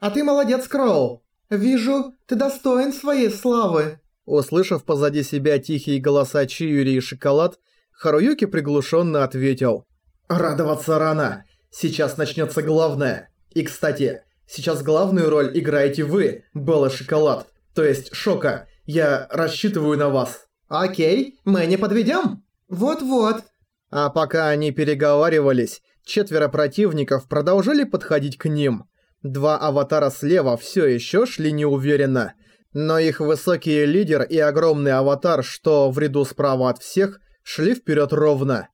«А ты молодец, Кроу! Вижу, ты достоин своей славы!» Услышав позади себя тихие голоса Чиюри и Шоколад, Харуюки приглушенно ответил. «Радоваться рано! Сейчас начнется главное! И, кстати, сейчас главную роль играете вы, Белла Шоколад, то есть Шока. Я рассчитываю на вас». «Окей, мы не подведем?» «Вот-вот». А пока они переговаривались, четверо противников продолжали подходить к ним. Два аватара слева все еще шли неуверенно, но их высокий лидер и огромный аватар, что в ряду справа от всех, шли вперед ровно.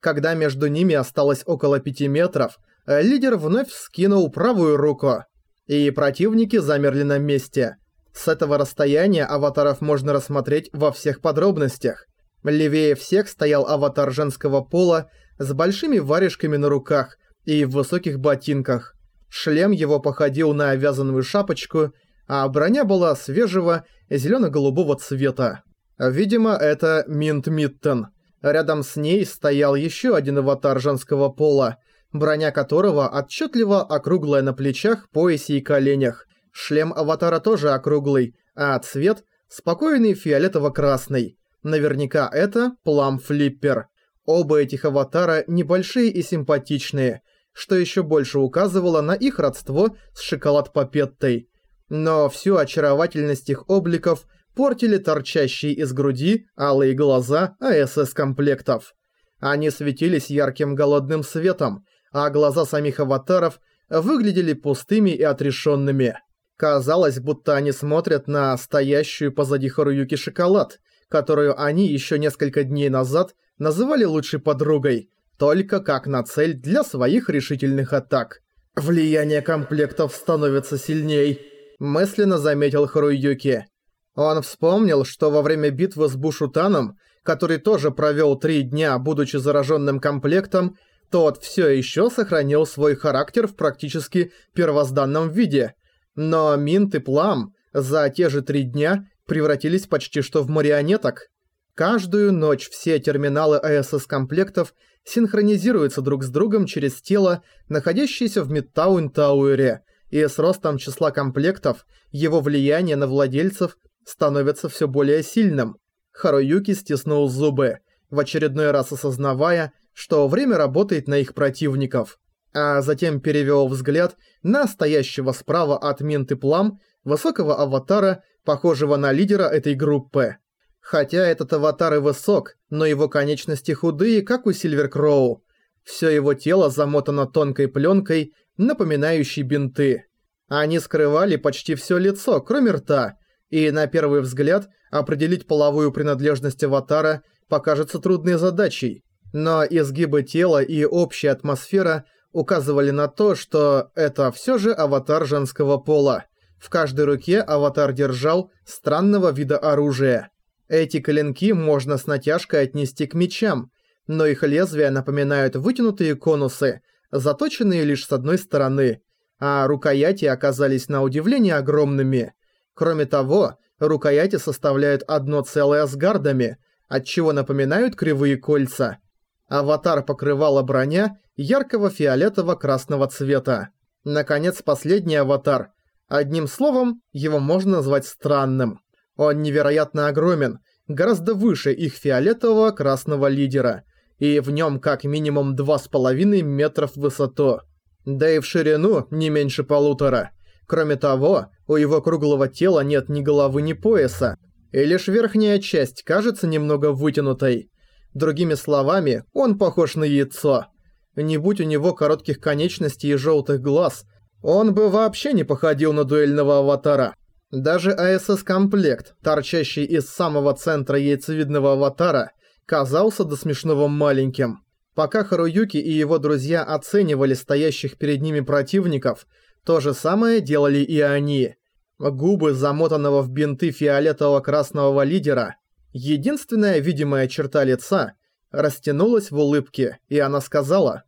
Когда между ними осталось около пяти метров, лидер вновь вскинул правую руку, и противники замерли на месте. С этого расстояния аватаров можно рассмотреть во всех подробностях. Левее всех стоял аватар женского пола с большими варежками на руках и в высоких ботинках. Шлем его походил на вязаную шапочку, а броня была свежего зелено-голубого цвета. Видимо, это Минт Миттен. Рядом с ней стоял еще один аватар женского пола, броня которого отчетливо округлая на плечах, поясе и коленях. Шлем аватара тоже округлый, а цвет – спокойный фиолетово-красный. Наверняка это Плам Флиппер. Оба этих аватара небольшие и симпатичные, что еще больше указывало на их родство с Шоколад Папеттой. Но всю очаровательность их обликов портили торчащие из груди алые глаза АСС-комплектов. Они светились ярким голодным светом, а глаза самих аватаров выглядели пустыми и отрешенными. Казалось, будто они смотрят на стоящую позади Харуюки шоколад, которую они еще несколько дней назад называли лучшей подругой, только как на цель для своих решительных атак. «Влияние комплектов становится сильней», – мысленно заметил Харуюки. Он вспомнил, что во время битвы с Бушутаном, который тоже провел три дня, будучи зараженным комплектом, тот все еще сохранил свой характер в практически первозданном виде. Но Минт и Плам за те же три дня превратились почти что в марионеток. Каждую ночь все терминалы АСС-комплектов синхронизируются друг с другом через тело, находящееся в Мидтаун-Тауэре, и с ростом числа комплектов его влияние на владельцев становится все более сильным. Харуюки стиснул зубы, в очередной раз осознавая, что время работает на их противников. А затем перевел взгляд на стоящего справа от Минты Плам высокого аватара, похожего на лидера этой группы. Хотя этот аватар и высок, но его конечности худые, как у Сильвер Кроу. Все его тело замотано тонкой пленкой, напоминающей бинты. Они скрывали почти все лицо, кроме рта, и на первый взгляд определить половую принадлежность аватара покажется трудной задачей. Но изгибы тела и общая атмосфера указывали на то, что это все же аватар женского пола. В каждой руке аватар держал странного вида оружия. Эти клинки можно с натяжкой отнести к мечам, но их лезвия напоминают вытянутые конусы, заточенные лишь с одной стороны, а рукояти оказались на удивление огромными. Кроме того, рукояти составляют одно целое с гардами, отчего напоминают кривые кольца. Аватар покрывала броня яркого фиолетово-красного цвета. Наконец, последний аватар. Одним словом, его можно назвать странным. Он невероятно огромен, гораздо выше их фиолетового красного лидера, и в нем как минимум 2,5 метров в высоту. Да и в ширину не меньше полутора. Кроме того, у его круглого тела нет ни головы, ни пояса, и лишь верхняя часть кажется немного вытянутой. Другими словами, он похож на яйцо. Не будь у него коротких конечностей и желтых глаз, он бы вообще не походил на дуэльного аватара. Даже АСС-комплект, торчащий из самого центра яйцевидного аватара, казался до смешного маленьким. Пока Харуюки и его друзья оценивали стоящих перед ними противников, то же самое делали и они. Губы замотанного в бинты фиолетово-красного лидера, единственная видимая черта лица, растянулась в улыбке, и она сказала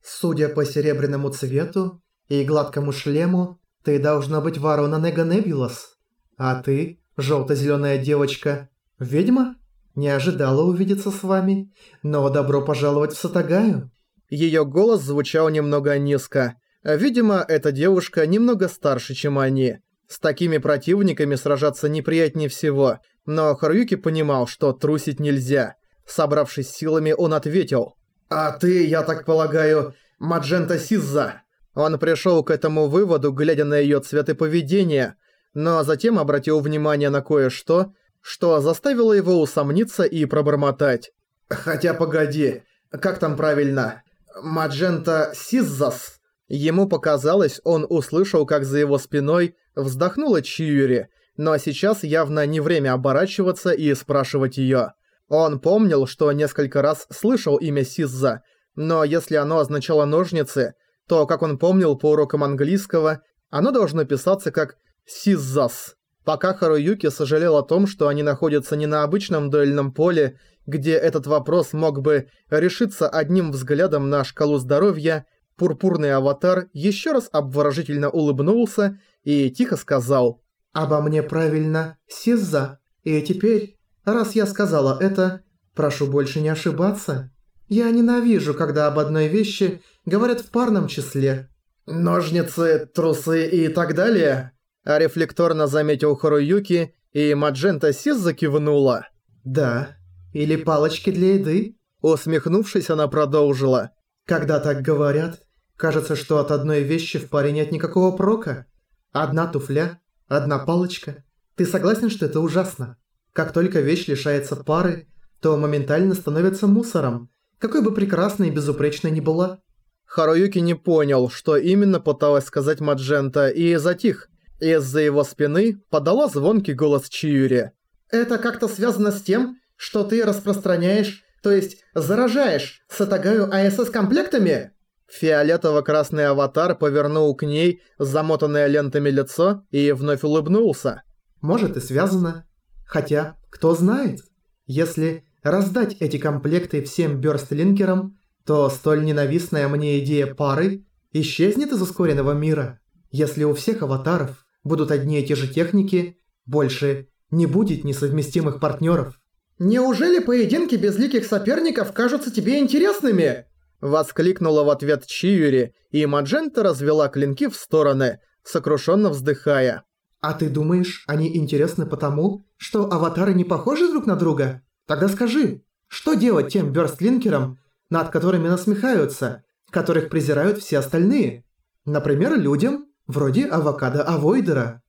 «Судя по серебряному цвету и гладкому шлему, ты должна быть ворона Нега Небулас. А ты, желто-зеленая девочка, ведьма? Не ожидала увидеться с вами, но добро пожаловать в Сатагаю». Её голос звучал немного низко, Видимо, эта девушка немного старше, чем они. С такими противниками сражаться неприятнее всего, но Харуюки понимал, что трусить нельзя. Собравшись силами, он ответил. «А ты, я так полагаю, Маджента Сизза?» Он пришел к этому выводу, глядя на ее цвет и поведение, но затем обратил внимание на кое-что, что заставило его усомниться и пробормотать. «Хотя погоди, как там правильно? Маджента Сиззас?» Ему показалось, он услышал, как за его спиной вздохнула Чиюри, но сейчас явно не время оборачиваться и спрашивать её. Он помнил, что несколько раз слышал имя Сизза, но если оно означало ножницы, то, как он помнил по урокам английского, оно должно писаться как «Сиззас». Пока Харуюки сожалел о том, что они находятся не на обычном дуэльном поле, где этот вопрос мог бы решиться одним взглядом на шкалу здоровья, пурпурный аватар еще раз обворожительно улыбнулся и тихо сказал «Обо мне правильно, Сизза. И теперь, раз я сказала это, прошу больше не ошибаться. Я ненавижу, когда об одной вещи говорят в парном числе». «Ножницы, трусы и так далее?» А рефлекторно заметил Харуюки, и Маджента Сиз закивнула. «Да. Или палочки для еды?» Усмехнувшись, она продолжила. «Когда так говорят, кажется, что от одной вещи в паре нет никакого прока. Одна туфля, одна палочка. Ты согласен, что это ужасно? Как только вещь лишается пары, то моментально становится мусором, какой бы прекрасной и безупречной ни была». Харуюки не понял, что именно пыталась сказать Маджента, и затих. Из-за его спины подала звонкий голос Чиюри. «Это как-то связано с тем, что ты распространяешь, то есть заражаешь Сатагаю АСС-комплектами?» Фиолетово-красный аватар повернул к ней замотанное лентами лицо и вновь улыбнулся. «Может и связано. Хотя, кто знает, если раздать эти комплекты всем бёрстлинкерам, то столь ненавистная мне идея пары исчезнет из ускоренного мира. Если у всех аватаров будут одни и те же техники, больше не будет несовместимых партнеров. «Неужели поединки безликих соперников кажутся тебе интересными?» Воскликнула в ответ Чиюри, и Маджента развела клинки в стороны, сокрушенно вздыхая. «А ты думаешь, они интересны потому, что аватары не похожи друг на друга? Тогда скажи, что делать тем бёрстлинкерам, над которыми насмехаются, которых презирают все остальные? Например, людям, Вроде авокадо Авойдера.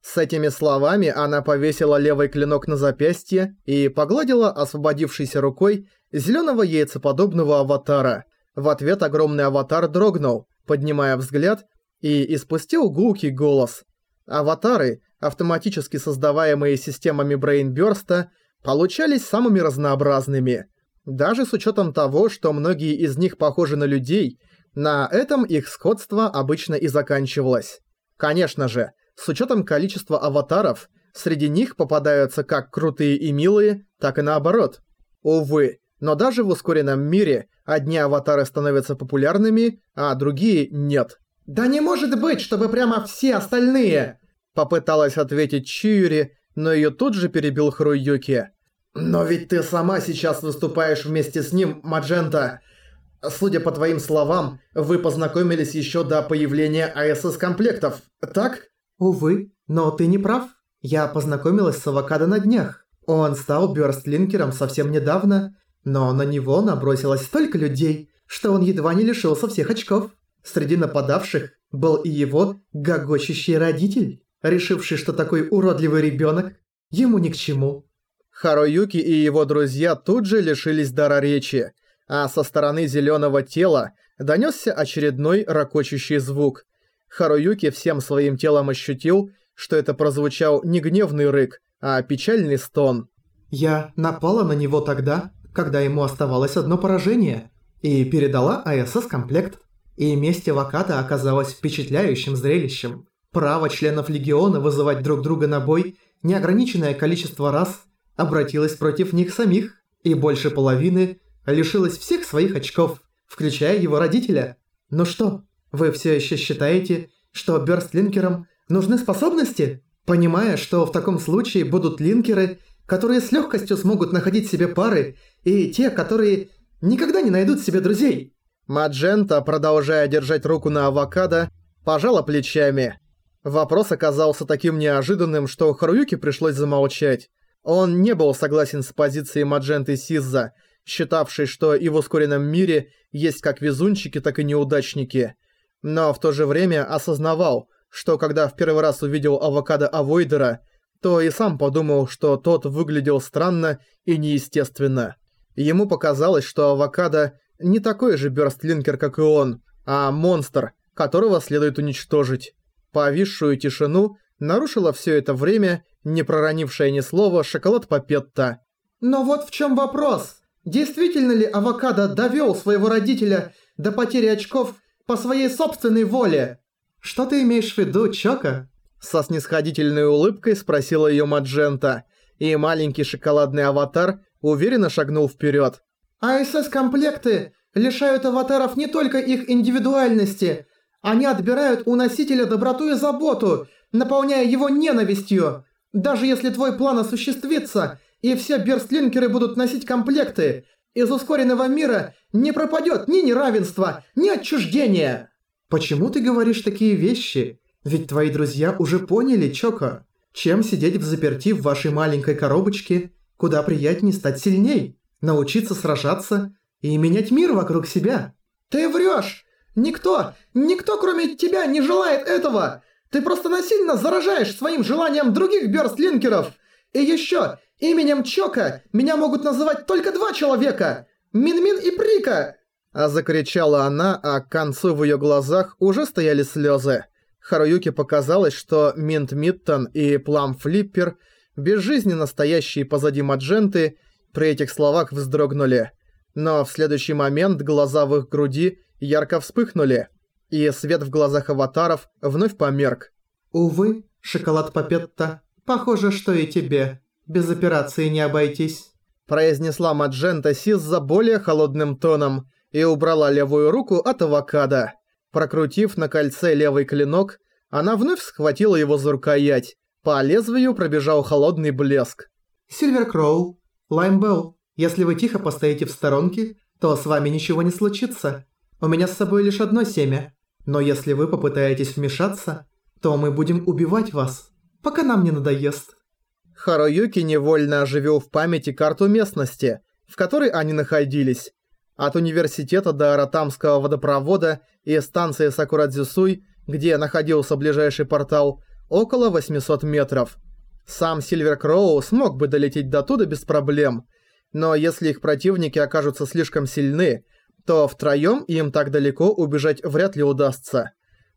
С этими словами она повесила левый клинок на запястье и погладила освободившейся рукой зеленого яйцеподобного аватара. В ответ огромный аватар дрогнул, поднимая взгляд, и испустил гулкий голос. Аватары, автоматически создаваемые системами Брейнбёрста, получались самыми разнообразными. Даже с учетом того, что многие из них похожи на людей – на этом их сходство обычно и заканчивалось. Конечно же, с учетом количества аватаров, среди них попадаются как крутые и милые, так и наоборот. Увы, но даже в ускоренном мире одни аватары становятся популярными, а другие нет. «Да не может быть, чтобы прямо все остальные!» Попыталась ответить Чиюри, но её тут же перебил Хруюки. «Но ведь ты сама сейчас выступаешь вместе с ним, Маджента. Судя по твоим словам, вы познакомились еще до появления АСС-комплектов, так? Увы, но ты не прав. Я познакомилась с Авокадо на днях. Он стал бёрстлинкером совсем недавно, но на него набросилось столько людей, что он едва не лишился всех очков. Среди нападавших был и его гогочущий родитель, решивший, что такой уродливый ребёнок ему ни к чему. Харуюки и его друзья тут же лишились дара речи – а со стороны зеленого тела донесся очередной ракочущий звук. Харуюки всем своим телом ощутил, что это прозвучал не гневный рык, а печальный стон. «Я напала на него тогда, когда ему оставалось одно поражение, и передала АСС-комплект. И месть Ваката оказалось впечатляющим зрелищем. Право членов Легиона вызывать друг друга на бой неограниченное количество раз обратилось против них самих, и больше половины лишилась всех своих очков, включая его родителя. Ну что, вы все еще считаете, что бёрстлинкерам нужны способности? Понимая, что в таком случае будут линкеры, которые с легкостью смогут находить себе пары, и те, которые никогда не найдут себе друзей. Маджента, продолжая держать руку на авокадо, пожала плечами. Вопрос оказался таким неожиданным, что Харуюке пришлось замолчать. Он не был согласен с позицией Мадженты Сизза, считавшей, что и в ускоренном мире есть как везунчики, так и неудачники. Но в то же время осознавал, что когда в первый раз увидел авокадо Авойдера, то и сам подумал, что тот выглядел странно и неестественно. Ему показалось, что авокадо не такой же бёрстлинкер, как и он, а монстр, которого следует уничтожить. Повисшую тишину нарушила все это время, не проронившая ни слова, шоколад Папетта. «Но вот в чем вопрос. Действительно ли авокадо довел своего родителя до потери очков по своей собственной воле?» «Что ты имеешь в виду, Чока?» Со снисходительной улыбкой спросила ее Маджента, и маленький шоколадный аватар уверенно шагнул вперед. АСС-комплекты лишают аватаров не только их индивидуальности, они отбирают у носителя доброту и заботу, наполняя его ненавистью. Даже если твой план осуществится, и все берстлинкеры будут носить комплекты, из ускоренного мира не пропадет ни неравенство, ни отчуждение. Почему ты говоришь такие вещи? Ведь твои друзья уже поняли, Чоко. Чем сидеть в заперти в вашей маленькой коробочке, куда приятнее стать сильней научиться сражаться и менять мир вокруг себя. Ты врешь! Никто, никто кроме тебя не желает этого! Ты просто насильно заражаешь своим желанием других бёрстлинкеров! И еще, именем Чока меня могут называть только два человека! Минмин и Прика!» А закричала она, а к концу в ее глазах уже стояли слезы. Харуюке показалось, что Минт Миттон и Плам Флиппер, безжизненно стоящие позади Мадженты, при этих словах вздрогнули. Но в следующий момент глаза в их груди ярко вспыхнули, и свет в глазах аватаров вновь померк. «Увы, шоколад Папетта, похоже, что и тебе. Без операции не обойтись», произнесла Маджента Сизза более холодным тоном и убрала левую руку от авокадо. Прокрутив на кольце левый клинок, она вновь схватила его за рукоять. По лезвию пробежал холодный блеск. «Сильвер Кроу, Лаймбелл, если вы тихо постоите в сторонке, то с вами ничего не случится. У меня с собой лишь одно семя. Но если вы попытаетесь вмешаться, то мы будем убивать вас, пока нам не надоест». Харуюки невольно оживил в памяти карту местности, в которой они находились. От университета до Аратамского водопровода и станции Сакурадзюсуй, где находился ближайший портал, около 800 метров. Сам Сильвер Кроу смог бы долететь до туда без проблем, но если их противники окажутся слишком сильны, то втроём им так далеко убежать вряд ли удастся.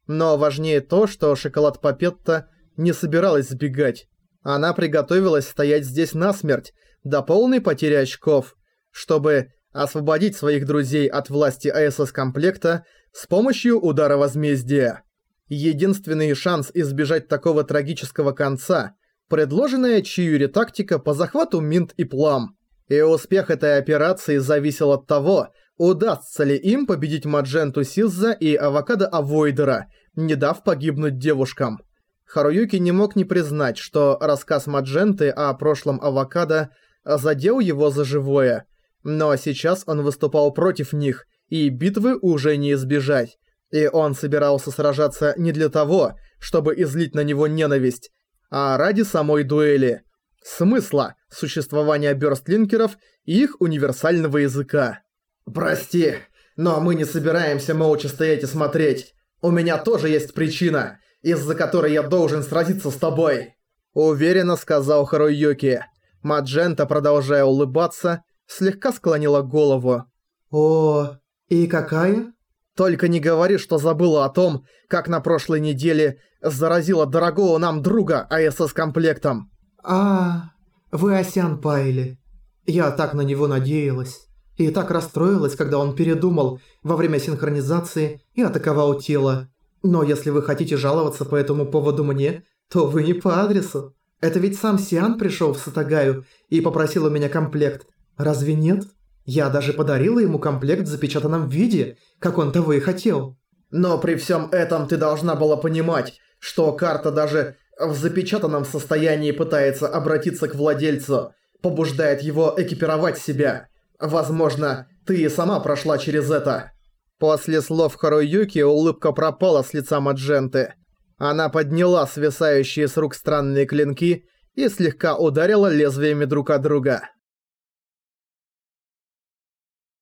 Но важнее то, что шоколад Папетта не собиралась сбегать. Она приготовилась стоять здесь насмерть, до полной потери очков, чтобы освободить своих друзей от власти АСС-комплекта с помощью удара возмездия. Единственный шанс избежать такого трагического конца предложенная Чиюри тактика по захвату Минт и Плам. И успех этой операции зависел от того, удастся ли им победить Мадженту Сизза и Авокадо Авойдера, не дав погибнуть девушкам. Харуюки не мог не признать, что рассказ Мадженты о прошлом Авокадо задел его за живое. Но сейчас он выступал против них, и битвы уже не избежать. И он собирался сражаться не для того, чтобы излить на него ненависть, а ради самой дуэли. Смысла существования бёрстлинкеров и их универсального языка. «Прости, но мы не собираемся молча стоять и смотреть. У меня тоже есть причина, из-за которой я должен сразиться с тобой», уверенно сказал Харуюки. Маджента, продолжая улыбаться, слегка склонила голову. «О, и какая?» Только не говори, что забыла о том, как на прошлой неделе заразила дорогого нам друга АСС-комплектом. А, вы Асян Пайли. Я так на него надеялась. И так расстроилась, когда он передумал во время синхронизации и атаковал тело. Но если вы хотите жаловаться по этому поводу мне, то вы не по адресу. Это ведь сам Сиан пришел в Сатагаю и попросил у меня комплект. Разве нет? Я даже подарила ему комплект в запечатанном виде, как он того и хотел. Но при всем этом ты должна была понимать, что карта даже в запечатанном состоянии пытается обратиться к владельцу, побуждает его экипировать себя. Возможно, ты и сама прошла через это. После слов Харуюки улыбка пропала с лица Мадженты. Она подняла свисающие с рук странные клинки и слегка ударила лезвиями друг от друга.